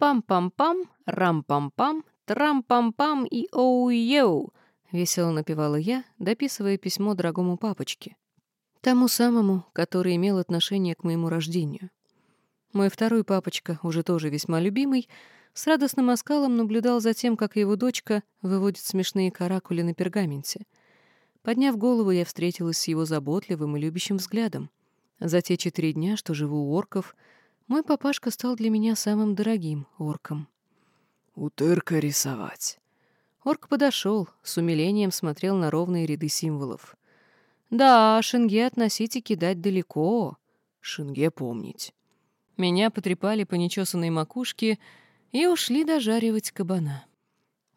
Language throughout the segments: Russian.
Пам-пам-пам, рам-пам-пам, трам-пам-пам и оу-йоу, весело напевала я, дописывая письмо дорогому папочке. Тому самому, который имел отношение к моему рождению. Мой второй папочка, уже тоже весьма любимый, с радостным оскалом наблюдал за тем, как его дочка выводит смешные каракули на пергаменте. Подняв голову, я встретилась с его заботливым и любящим взглядом. За те четыре дня, что живу у орков, мой папашка стал для меня самым дорогим орком. «Утырка рисовать». Орк подошел, с умилением смотрел на ровные ряды символов. «Да, шинге относить и кидать далеко. Шинге помнить». Меня потрепали по нечесанной макушке и ушли дожаривать кабана.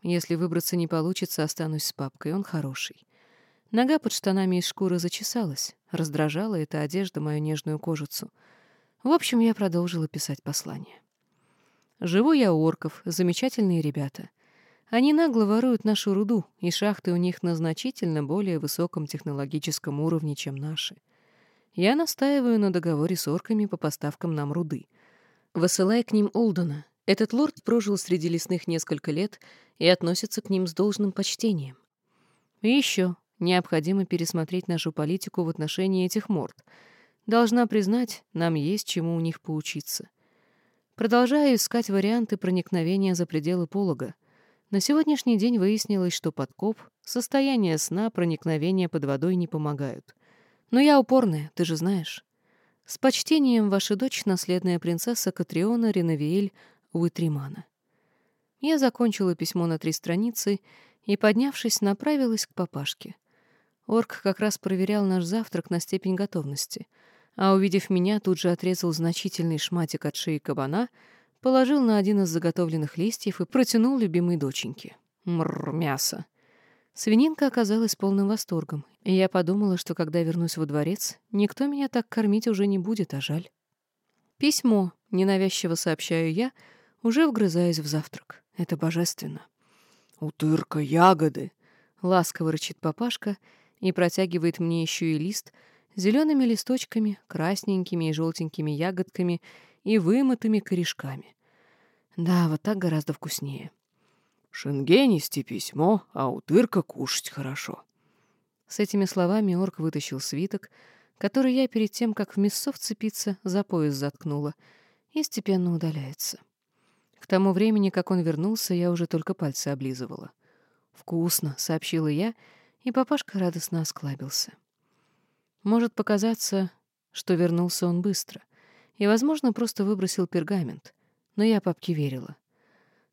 Если выбраться не получится, останусь с папкой, он хороший. Нога под штанами из шкуры зачесалась, раздражала эта одежда мою нежную кожицу. В общем, я продолжила писать послание. Живу я у орков, замечательные ребята. Они нагло воруют нашу руду, и шахты у них на значительно более высоком технологическом уровне, чем наши. Я настаиваю на договоре с орками по поставкам нам руды. Высылая к ним Олдена, этот лорд прожил среди лесных несколько лет и относится к ним с должным почтением. И еще, Необходимо пересмотреть нашу политику в отношении этих морд. Должна признать, нам есть чему у них поучиться. Продолжаю искать варианты проникновения за пределы полога. На сегодняшний день выяснилось, что подкоп, состояние сна, проникновение под водой не помогают. Но я упорная, ты же знаешь. С почтением, ваша дочь, наследная принцесса Катриона Ренавиэль Уитримана. Я закончила письмо на три страницы и, поднявшись, направилась к папашке. Орк как раз проверял наш завтрак на степень готовности, а, увидев меня, тут же отрезал значительный шматик от шеи кабана, положил на один из заготовленных листьев и протянул любимой доченьке. Мррр, мясо. Свининка оказалась полным восторгом, и я подумала, что когда вернусь во дворец, никто меня так кормить уже не будет, а жаль. Письмо, ненавязчиво сообщаю я, уже вгрызаюсь в завтрак. Это божественно. «Утырка, ягоды!» — ласково рычит папашка — и протягивает мне еще и лист зелеными листочками, красненькими и желтенькими ягодками и вымытыми корешками. Да, вот так гораздо вкуснее. Шенге нести письмо, а утырка кушать хорошо. С этими словами орк вытащил свиток, который я перед тем, как в мясо вцепиться, за пояс заткнула, и степенно удаляется. К тому времени, как он вернулся, я уже только пальцы облизывала. «Вкусно», — сообщила я, — и папашка радостно осклабился. Может показаться, что вернулся он быстро, и, возможно, просто выбросил пергамент, но я папке верила.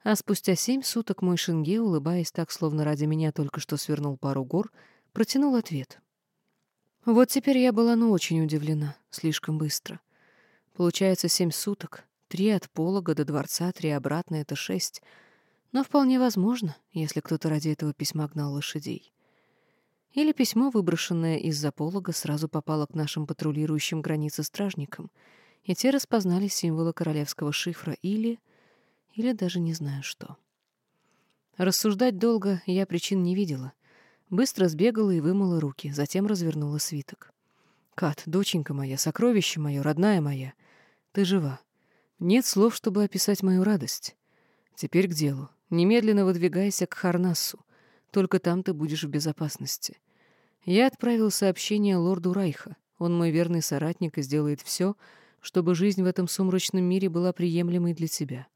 А спустя семь суток мой Шинге, улыбаясь так, словно ради меня только что свернул пару гор, протянул ответ. Вот теперь я была ну очень удивлена, слишком быстро. Получается семь суток, три от полога до дворца, три обратно — это шесть. Но вполне возможно, если кто-то ради этого письма гнал лошадей. Или письмо, выброшенное из-за полога, сразу попало к нашим патрулирующим границы стражникам, и те распознали символы королевского шифра или... или даже не знаю что. Рассуждать долго я причин не видела. Быстро сбегала и вымыла руки, затем развернула свиток. «Кат, доченька моя, сокровище мое, родная моя, ты жива. Нет слов, чтобы описать мою радость. Теперь к делу. Немедленно выдвигайся к Харнассу. Только там ты будешь в безопасности. Я отправил сообщение лорду Райха. Он мой верный соратник и сделает все, чтобы жизнь в этом сумрачном мире была приемлемой для тебя.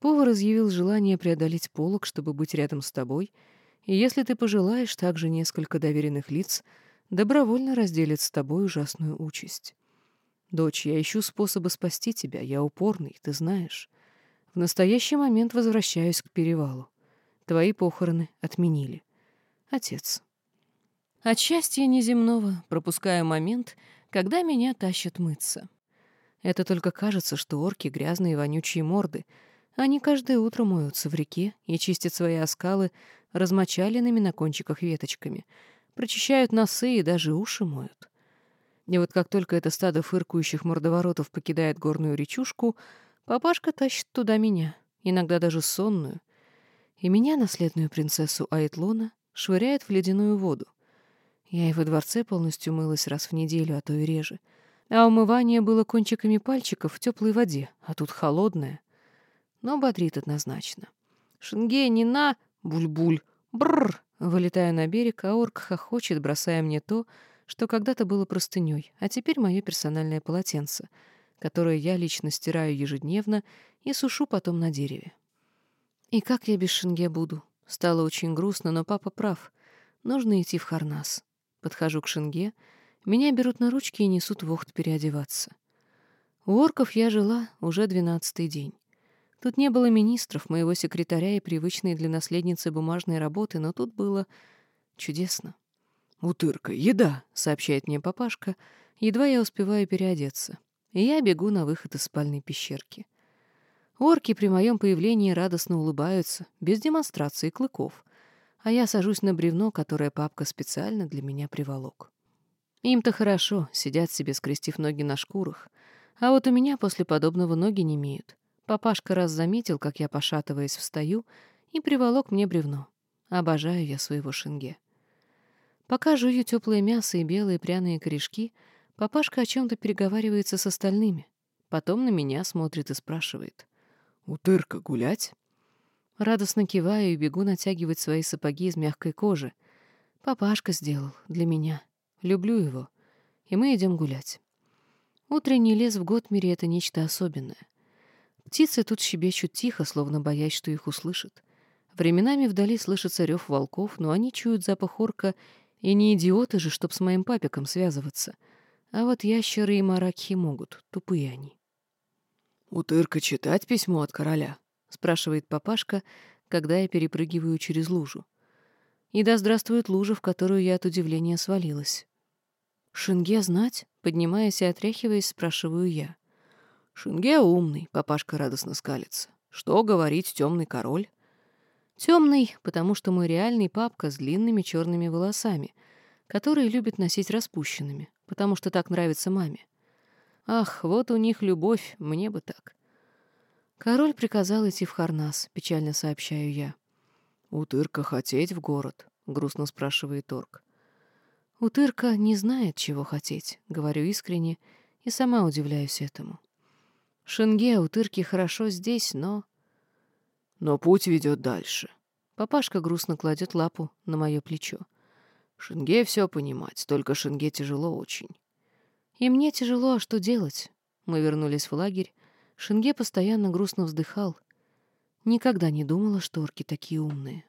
Повар изъявил желание преодолеть полог, чтобы быть рядом с тобой, и если ты пожелаешь, также несколько доверенных лиц добровольно разделят с тобой ужасную участь. Дочь, я ищу способы спасти тебя, я упорный, ты знаешь. В настоящий момент возвращаюсь к перевалу. Твои похороны отменили. Отец. От счастья неземного пропускаю момент, когда меня тащат мыться. Это только кажется, что орки — грязные вонючие морды. Они каждое утро моются в реке и чистят свои оскалы размочаленными на кончиках веточками, прочищают носы и даже уши моют. И вот как только это стадо фыркающих мордоворотов покидает горную речушку, папашка тащит туда меня, иногда даже сонную, и меня, наследную принцессу Айтлона, швыряет в ледяную воду. Я и во дворце полностью мылась раз в неделю, а то и реже. А умывание было кончиками пальчиков в теплой воде, а тут холодное. но бодрит однозначно. «Шенге, не на! Буль-буль! Бррр!» Вылетаю на берег, а орк хохочет, бросая мне то, что когда-то было простыней, а теперь мое персональное полотенце, которое я лично стираю ежедневно и сушу потом на дереве. И как я без Шенге буду? Стало очень грустно, но папа прав. Нужно идти в Харнас. Подхожу к Шенге, меня берут на ручки и несут в Охт переодеваться. У орков я жила уже двенадцатый день. Тут не было министров, моего секретаря и привычной для наследницы бумажной работы, но тут было чудесно. «Утырка, еда!» — сообщает мне папашка, едва я успеваю переодеться. И я бегу на выход из спальной пещерки. Орки при моем появлении радостно улыбаются, без демонстрации клыков, а я сажусь на бревно, которое папка специально для меня приволок. Им-то хорошо, сидят себе, скрестив ноги на шкурах, а вот у меня после подобного ноги не имеют. Папашка раз заметил, как я, пошатываясь, встаю, и приволок мне бревно. Обожаю я своего шинге. Пока жую теплое мясо и белые пряные корешки, папашка о чем-то переговаривается с остальными. Потом на меня смотрит и спрашивает. «Утырка гулять?» Радостно киваю и бегу натягивать свои сапоги из мягкой кожи. Папашка сделал для меня. Люблю его. И мы идем гулять. Утренний лес в Готмере — это нечто особенное. Птицы тут щебечут тихо, словно боясь, что их услышат. Временами вдали слышится рев волков, но они чуют запах орка, и не идиоты же, чтоб с моим папиком связываться. А вот ящеры и маракхи могут, тупые они. «Утырка читать письмо от короля?» — спрашивает папашка, когда я перепрыгиваю через лужу. И да здравствует лужа, в которую я от удивления свалилась. «Шинге знать?» — поднимаясь и отряхиваясь, спрашиваю я. Шинге умный, папашка радостно скалится. Что говорить темный король? Темный, потому что мой реальный папка с длинными черными волосами, которые любит носить распущенными, потому что так нравится маме. Ах, вот у них любовь, мне бы так. Король приказал идти в Харнас, печально сообщаю я. «Утырка хотеть в город?» — грустно спрашивает Торг. «Утырка не знает, чего хотеть», — говорю искренне, и сама удивляюсь этому. Шенге, утырки хорошо здесь, но... Но путь ведет дальше. Папашка грустно кладет лапу на мое плечо. Шенге все понимать, только Шенге тяжело очень. И мне тяжело, а что делать? Мы вернулись в лагерь. Шенге постоянно грустно вздыхал. Никогда не думала, что орки такие умные.